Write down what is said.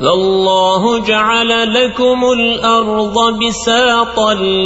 والله جعل لكم الأرض بساطا